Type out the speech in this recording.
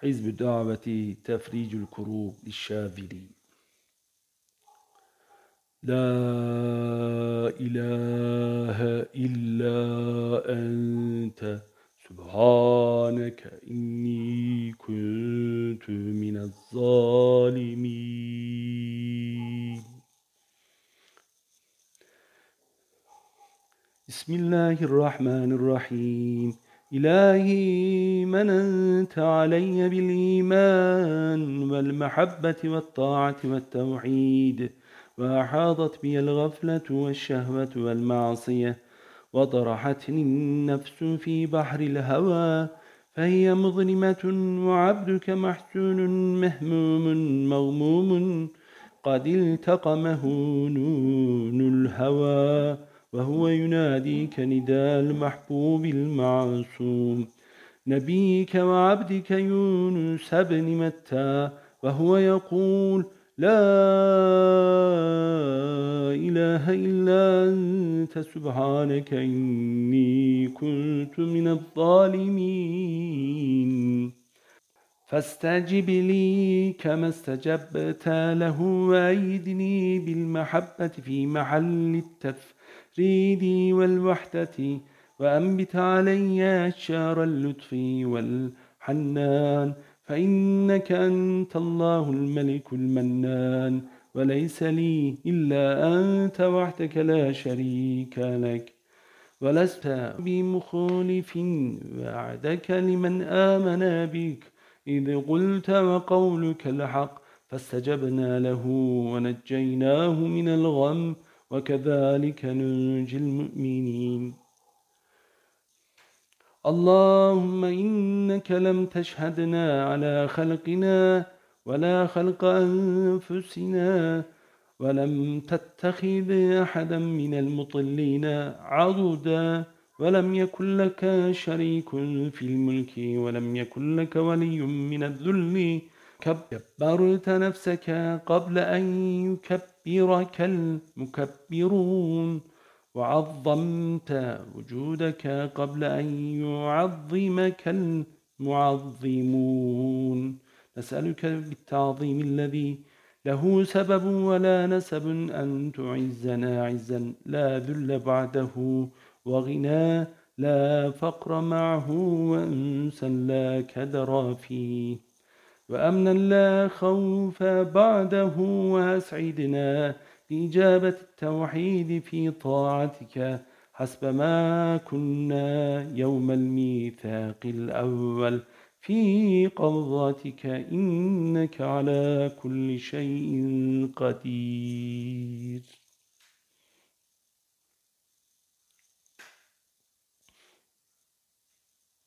حزب الدعوة تفريج الكروب للشاذلين لا إله إلا أنت سبحانك إني كنت من الظالمين. بسم الله الرحمن الرحيم. إلهي من أنت علي بالإيمان والمحبة والطاعة والتوحيد وأحاطت بي الغفلة والشهوة والمعصية وطرحتني النفس في بحر الهوى فهي مظلمة وعبدك محسون مهموم مغموم قد التقمه نون الهوى. وهو يناديك نداء المحبوب المعصوم. نبيك وعبدك يونس بن متى؟ وهو يقول لا إله إلا أنت سبحانك إني كنت من الظالمين. فاستجب لي كما استجبت له وأيدني بالمحبة في محل التفريد والوحدة وأنبت علي أشار اللطف والحنان. فإنك أنت الله الملك المنان وليس لي إلا أنت وحدك لا شريك لك. ولست بمخالف وعدك لمن آمن بك. إذ قلت وقولك الحق فاستجبنا له ونجيناه من الغم وكذلك ننجي المؤمنين. اللهم إنك لم تشهدنا على خلقنا ولا خلق أنفسنا ولم تتخذ أحدا من المطلين عضدا. ولم يكن لك شريك في الملك ولم يكن لك ولي من الذل. كبرت نفسك قبل أن يكبرك المكبرون وعظمت وجودك قبل أن يعظمك المعظمون. نسألك بالتعظيم الذي له سبب ولا نسب أن تعزنا عزا لا ذل بعده. وغنى لا فقر معه وأنسا لا كدر فيه. وأمنا لا خوف بعده وأسعدنا بإجابة التوحيد في طاعتك. حسب ما كنا يوم الميثاق الأول في قبضتك. إنك على كل شيء قدير.